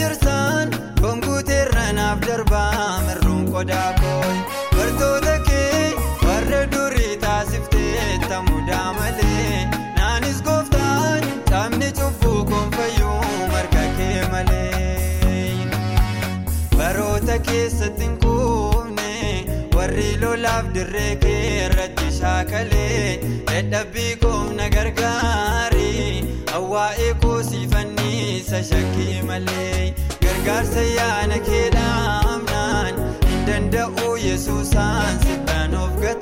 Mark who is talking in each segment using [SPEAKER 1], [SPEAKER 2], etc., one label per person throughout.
[SPEAKER 1] jirsaan gonguuteerra naaf darbaa mirruun qodaa koo bartoota kee warra durii taasiftee tamudaa malee naanis gooftaan taabni cubbuu koonfayyuu marga kee malee baroota keessatti hin kuufne warri lolaaf dirree kee irratti shaakalee dadhabbii koomna gargaarii awwaa'ee koosiifannisa shakkii malee gargaarsa yaana kee dhaamnaan hin danda'u yesuusaan siddaan of gataay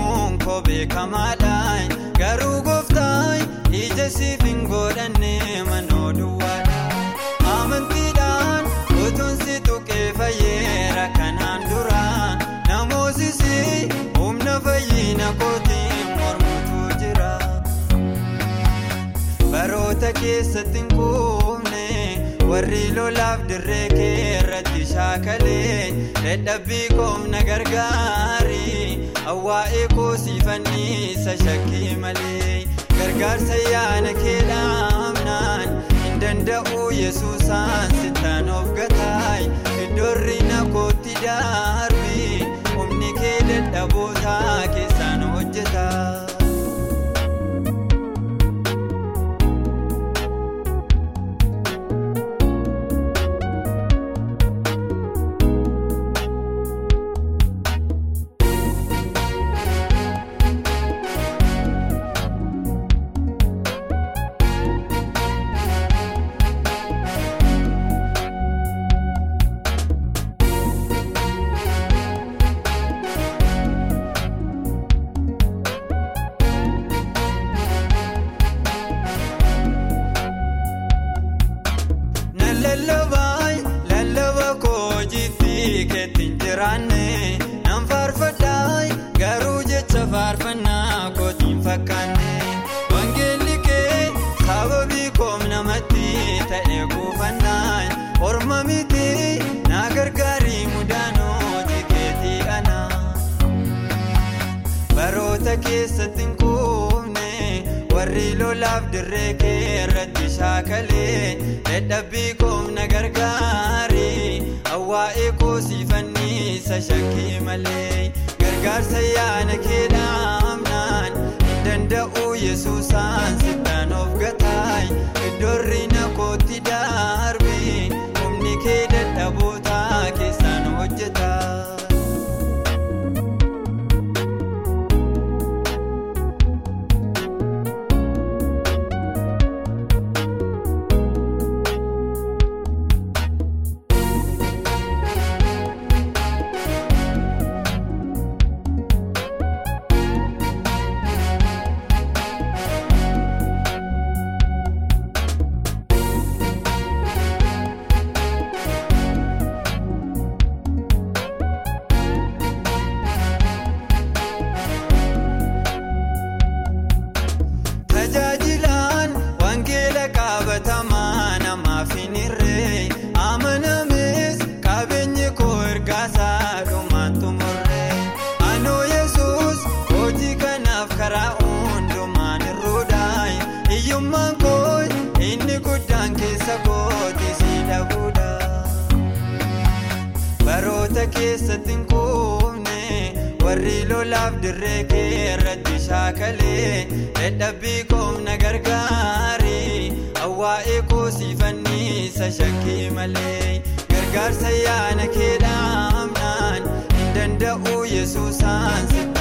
[SPEAKER 1] dhiibuun koo beekamaadhaan garuu gooftaan ija siif hin godhanne manoo duwwaadha amantiidhaan utuun si tuqee fayyeera kanaan dura namoosisi humna fayyina kootiin mormutu jira baroota keessatti kuufne warri lolaaf dirree kee irratti shaakalee dadhabbii koomna gargaarii awwaa'ee koosiifannisa shakkii malee. Gargaarsa yaana kee dhaamnaan hin danda'u yesuusaan jiraanne nan faarfadhaay garuu jecha faarfannaa kootiin fakkaanne wangeelli kee sababii koom namatti ta'e kuufannaan orma miti na gargaarii mudaanoo jikeetii ana. Baroota keessatti warri lolaaf dirree kee irratti shaakalee dadhabbii koomna gargaarii awwaa'ee koosiifannisa shakkii malee gargaarsa yaana kee dhaamnaan hin danda'u yesuusaan siddaan of gataay iddoorri na kootti darbii guddaan keessa kooti si dhabuudha baroota keessatti hin kuufne warri lolaaf dirree kee irratti shaakalee dadhabbii koomna gargaarii awwaa'ee koosiifannisa shakkii malee gargaarsa yaana kee dhaamnaan hin danda'u yesuusaan.